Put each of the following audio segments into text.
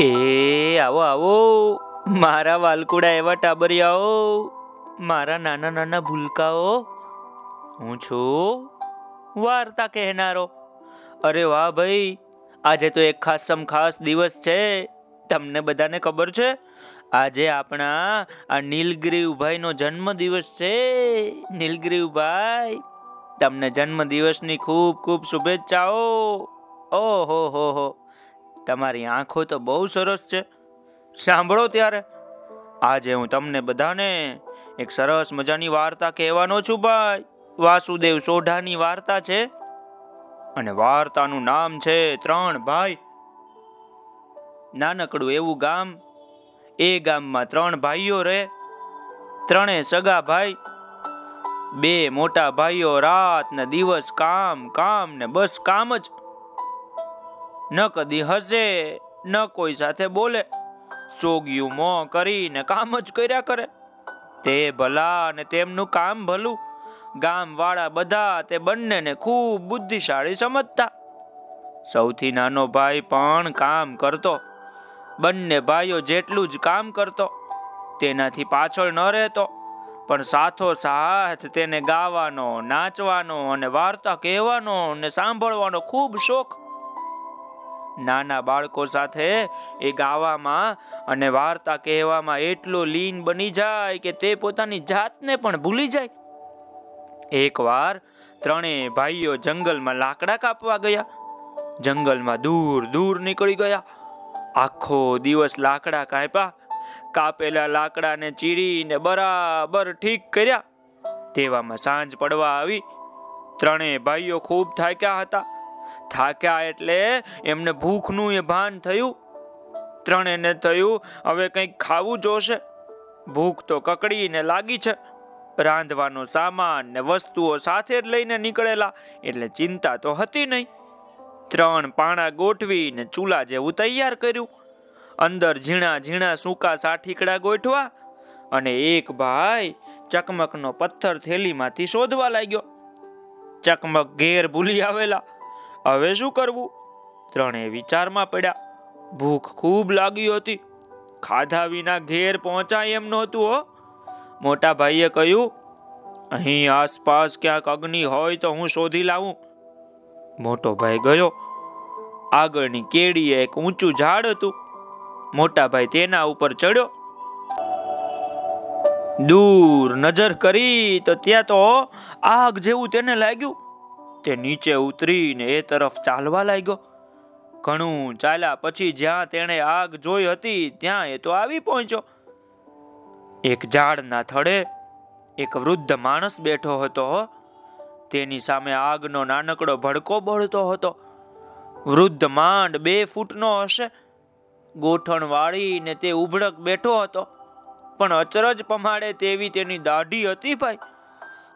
એ, આવો આવો. મારા વાલકુડા એવા ટાબરિયાઓ. મારા નાના નાના ભૂલકાઓ. હું છું વાર્તા કહેનારો. અરે વાહ ભાઈ, આજે તો એક ખાસમ ખાસ દિવસ છે. તમને બધાને ખબર છે, આજે આપણા આ નીલગ્રીવભાઈનો જન્મ દિવસ છે. નીલગ્રીવભાઈ તમને જન્મ દિવસની ખૂબ ખૂબ શુભેચ્છાઓ. ઓહો, હો હો. તમારી આંખો તો બહુ સરસ છે. સાંભળો ત્યારે. આજે હું તમને બધાને એક સરસ મજાની વાર્તા કહેવાનો છું ભાઈ. વાસુદેવ સોઢાની વાર્તા છે અને વાર્તાનું નામ છે ત્રણ ભાઈ. નાનકડું એવું ગામ, એ ગામમાં ત્રણ ભાઈઓ રહે. ત્રણે સગા ભાઈ, બે મોટા ભાઈઓ રાત ને દિવસ કામ કામ ને બસ કામ જ. ન કદી હસે, ન કોઈ સાથે બોલે. સોગ્યું મોં કરીને કામ જ કર્યા કરે. તે ભલા અને તેમનું કામ ભલું. ગામ વાળા બધા તે બંનેને ખૂબ બુદ્ધિશાળી સમજતા. સૌથી નાનો ભાઈ પણ કામ કરતો. બંને ભાઈઓ જેટલું જ કામ કરતો. તેનાથી પાછળ ન રહેતો. પણ સાથો સાથ તેને ગાવાનો, નાચવાનો અને વાર્તા કહેવાનો અને સાંભળવાનો ખૂબ શોખ. નાના બાળકો સાથે એ ગાવામાં અને વાર્તા કહેવામાં એટલો લીન બની જાય કે તે પોતાની જાતને પણ ભૂલી જાય. એકવાર ત્રણેય ભાઈઓ જંગલમાં લાકડા કાપવા ગયા. જંગલમાં દૂર દૂર નીકળી ગયા. આખો દિવસ લાકડા કાપ્યા. કાપેલા લાકડાને ચીરીને બરાબર ઠીક કર્યા. તેવામાં સાંજ પડવા આવી. ત્રણેય ભાઈઓ ખૂબ થાક્યા હતા. થાક્યા એટલે એમને ભૂખનું એ ભાન થયું. ત્રણેને થયું, હવે કંઈક ખાવું જોશે. ભૂખ તો કકડીને લાગી છે. રાંધવાનો સામાન ને વસ્તુઓ સાથે જ લઈને નીકળેલા, એટલે ચિંતા તો હતી નહીં. ત્રણ પાણા ગોઠવીને ચૂલા જેવું તૈયાર કર્યું. અંદર ઝીણા ઝીણા સૂકા સાઠીકડા ગોઠવા અને એક ભાઈ ચકમકનો પથ્થર થેલીમાંથી શોધવા લાગ્યો. ચકમક ઘેર ભૂલી આવેલા. હવે શું કરવું? ત્રણે વિચારમાં પડ્યા. ભૂખ ખૂબ લાગી હતી. ખાધા વિના ઘેર પહોંચાય એમ નહોતું, હો. મોટા ભાઈએ કહ્યું, અહીં આસપાસ ક્યાંક અગ્નિ હોય તો હું શોધી લાવું. મોટો ભાઈ ગયો. આગળની કેડીએ એક ઊંચું ઝાડ હતું. મોટા ભાઈ તેના ઉપર ચડ્યો. દૂર નજર કરી તો ત્યાં તો આગ જેવું તેને લાગ્યું. તે નીચે ઉતરીને એ તરફ ચાલવા લાગ્યો. ઘણું ચાલ્યા પછી જ્યાં તેણે આગ જોઈ હતી, ત્યાં એ તો આવી પહોંચ્યો. એક ઝાડના થડે એક વૃદ્ધ માણસ બેઠો હતો તેની સામે આગનો નાનકડો ભડકો બળતો હતો. વૃદ્ધ માંડ બે ફૂટનો હશે. ગોઠણ વાળીને તે ઉભડક બેઠો હતો. પણ અચરજ પમાડે તેવી તેની દાઢી હતી ભાઈ.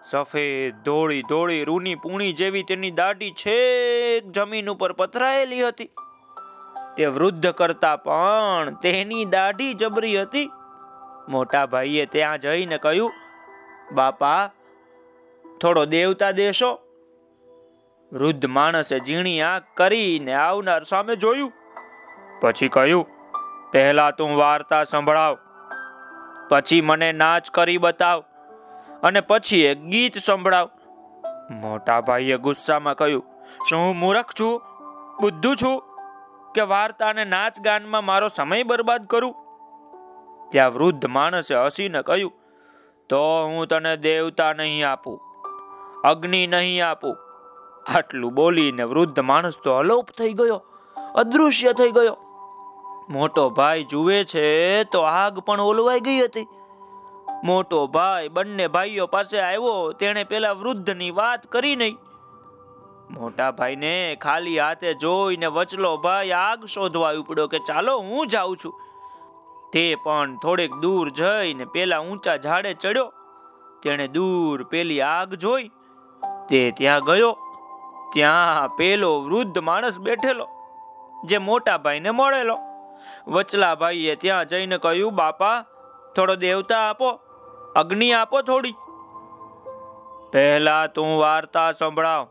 સફેદ ધોળી ધોળી રૂની પૂણી જેવી તેની દાઢી છેક જમીન ઉપર પથરાયેલી હતી. તે વૃદ્ધ કરતા પણ તેની દાઢી જબરી હતી. મોટા ભાઈએ ત્યાં જઈને કહ્યું, બાપા, થોડો દેવતા દેશો. વૃદ્ધ માણસે ઝીણી આંખ કરીને આવનાર સામે જોયું. પછી કહ્યું, પહેલા તું વાર્તા સંભળાવ, પછી મને નાચ કરી બતાવ. અને પછી એક ગીત સંભળાવ. મોટા ભાઈએ ગુસ્સામાં કહ્યું, શું હું મૂરખ છું? બુદ્ધુ છું? કે વાર્તા અને નાચ ગાનમાં મારો સમય બરબાદ કરું? ત્યાં વૃદ્ધ માણસે હસીને કહ્યું, તો હું તને દેવતા નહીં આપું, અગ્નિ નહીં આપું. આટલું બોલીને વૃદ્ધ માણસ તો અલોપ થઈ ગયો, અદૃશ્ય થઈ ગયો. મોટો ભાઈ જુએ છે તો આગ પણ ઓલવાઈ ગઈ હતી. મોટો ભાઈ બંને ભાઈઓ પાસે આવ્યો, તેણે પેલા વૃદ્ધની વાત કરી નહીં. મોટા ભાઈને ખાલી હાથે જોઈને વચલો ભાઈ આગ શોધવા ઉપડ્યો કે ચાલો હું જાઉં છું. તે પણ થોડેક દૂર જઈને પેલા ઊંચા ઝાડે ચડ્યો. તેણે દૂર પેલી આગ જોઈ. તે ત્યાં ગયો. ત્યાં પેલો વૃદ્ધ માણસ બેઠેલો, જે મોટા ભાઈને મળેલો. વચલા ભાઈએ ત્યાં જઈને કહ્યું, બાપા, થોડો દેવતા આપો. અગ્નિ આપો થોડી. પહેલા તું વાર્તા સંભળાવ,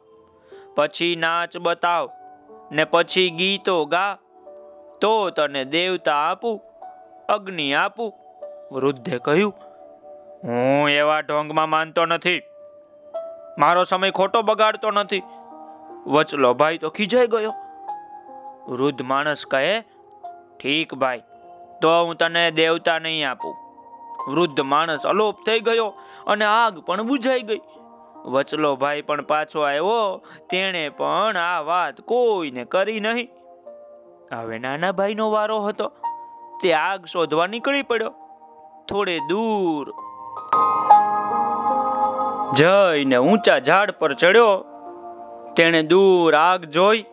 પછી નાચ બતાવ, ને પછી ગીતો ગા. તો તને દેવતા આપું, અગ્નિ આપું. વૃદ્ધે કહ્યું, હું એવા ઢોંગમાં માનતો નથી. મારો સમય ખોટો બગાડતો નથી. વચલો ભાઈ તો ખીજાઈ ગયો. વૃદ્ધ માણસ કહે, ઠીક ભાઈ, તો હું તને દેવતા નહીં આપું. વૃદ્ધ માણસ અલોપ થઈ ગયો અને આગ પણ બુઝાઈ ગઈ. વચલો ભાઈ પણ પાછો આવ્યો, તેણે પણ આ વાત કોઈને કરી નહીં. હવે નાના ભાઈનો વારો હતો, તે આગ શોધવા નીકળી પડ્યો. થોડે દૂર. જઈને ઊંચા ઝાડ પર ચડ્યો. તેણે દૂર આગ જોઈ,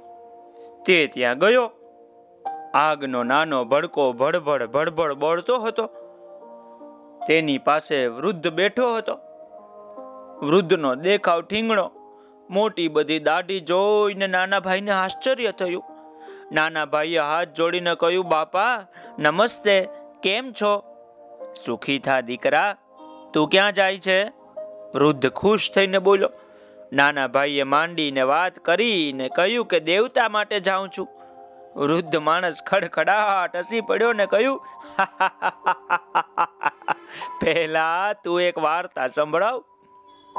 તે ત્યાં ગયો. આગનો નાનો ભડકો ભડભડ ભડભડ બળતો હતો. તેની પાસે વૃદ્ધ બેઠો હતો વૃદ્ધનો દેખાવ ઠીંગણો મોટી બધી દાઢી જોઈને નાના ભાઈને આશ્ચર્ય થયું નાના ભાઈએ હાથ જોડીને કહ્યું બાપા નમસ્તે કેમ છો સુખી થા દીકરા તું ક્યાં જાય છે વૃદ્ધ ખુશ થઈને બોલ્યો નાના ભાઈએ માંડીને વાત કરીને કહ્યું કે દેવતા માટે જાઉં છું વૃદ્ધ માણસ ખડખડાટ હસી પડ્યો ને કહ્યું પહેલા તું એક વાર્તા સંભળાવ.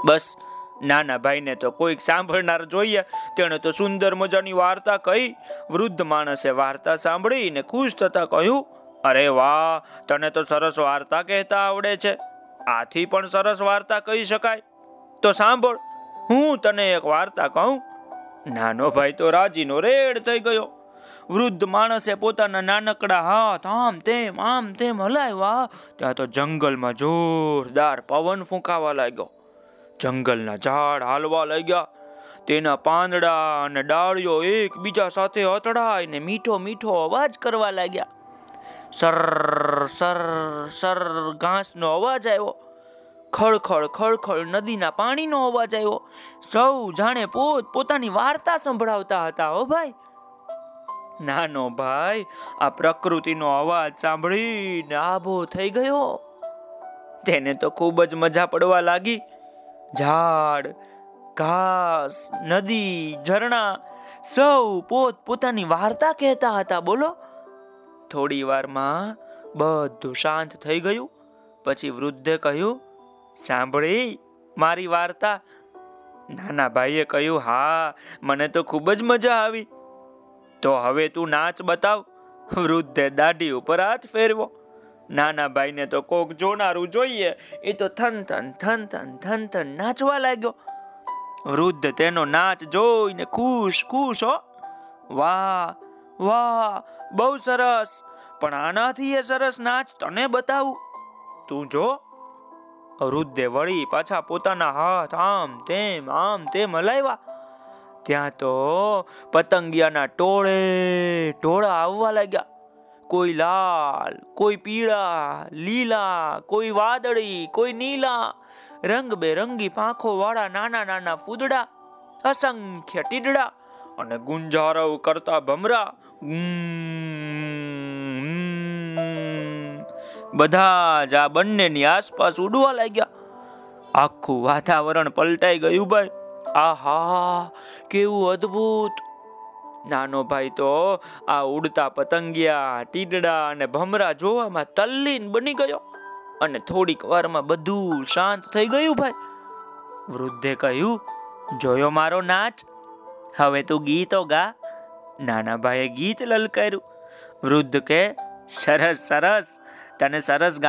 બસ, નાના ભાઈને તો કોઈક સાંભળનાર જોઈએ. તેણે તો સુંદર મજાની વાર્તા કહી. વૃદ્ધ માણસે વાર્તા સાંભળીને ખુશ થતા કહ્યું, અરે વાહ, તને તો સરસ વાર્તા કહેતા આવડે છે. આથી પણ સરસ વાર્તા કહી શકાય. તો સાંભળ, હું તને એક વાર્તા કહું. નાનો ભાઈ તો રાજીનો રેડ થઈ ગયો. વૃદ્ધ માણસે પોતાના નાનકડા હાથ, આમ તેમ આમ તેમ હલાવ્યા, ત્યાં તો જંગલમાં જોરદાર પવન ફૂંકાવા લાગ્યો. જંગલના ઝાડ હાલવા લાગ્યા. તેના પાંદડા અને ડાળીઓ એકબીજા સાથે અથડાઈને મીઠો મીઠો અવાજ કરવા લાગ્યા. સર સર સર, ઘાસનો અવાજ આવ્યો. ખળખળ ખળખળ નદીના પાણીનો અવાજ આવ્યો. સૌ જાણે પોત પોતાની વાર્તા સંભળાવતા હતા. હો ભાઈ નાનો ભાઈ, આ પ્રકૃતિનો અવાજ સાંભળીને આભો થઈ ગયો. તેને તો ખૂબ જ મજા પડવા લાગી. ઝાડ, ઘાસ, નદી, ઝરણા, સૌ પોત પોતાની વાર્તા કહેતા હતા, બોલો. થોડી વારમાં બધું શાંત થઈ ગયું. પછી વૃદ્ધે કહ્યું, સાંભળી મારી વાર્તા. નાના ભાઈએ કહ્યું, હા, મને તો ખૂબ જ મજા આવી. તો હવે તું નાચ બતાવ. વૃદ્ધે દાઢી ઉપર હાથ ફેરવો. નાના ભાઈને તો કોક જોનારું જોઈએ. એ તો થન થન થન થન થન થન નાચવા લાગ્યો. વૃદ્ધ તેનો નાચ જોઈને ખુશ ખુશ હો. વાહ વાહ, બહુ સરસ. પણ આનાથી એ સરસ નાચ તને બતાવું. તું જો. વૃદ્ધે વળી પાછા પોતાના હાથ આમ તેમ આમ તેમ હલાવ્યા. ત્યાં તો પતંગિયાના ટોળે, ટોળા આવવા લાગ્યા. કોઈ લાલ, કોઈ પીળા, લીલા, કોઈ વાદળી, કોઈ નીલા. રંગબેરંગી પાંખો વાળા નાના નાના ફૂદડા, અસંખ્ય ટીડડા અને ગુંજારવ કરતા ભમરા. બધા જ આ બંનેની આસપાસ ઉડવા લાગ્યા. આખું વાતાવરણ પલટાઈ ગયું ભાઈ. આહા, કેવું અદ્ભુત. નાનો ભાઈ તો આ ઉડતા પતંગિયા, ટીડડા અને ભમરા જોવામાં તલ્લીન બની ગયો અને થોડીક વારમાં બધું શાંત થઈ ગયું ભાઈ. વૃદ્ધે કહ્યું, જોયો મારો નાચ? હવે તું ગીતો ગા. નાના ભાઈએ ગીત લલકાર્યું. વૃદ્ધ કે, સરસ સરસ, તને સરસ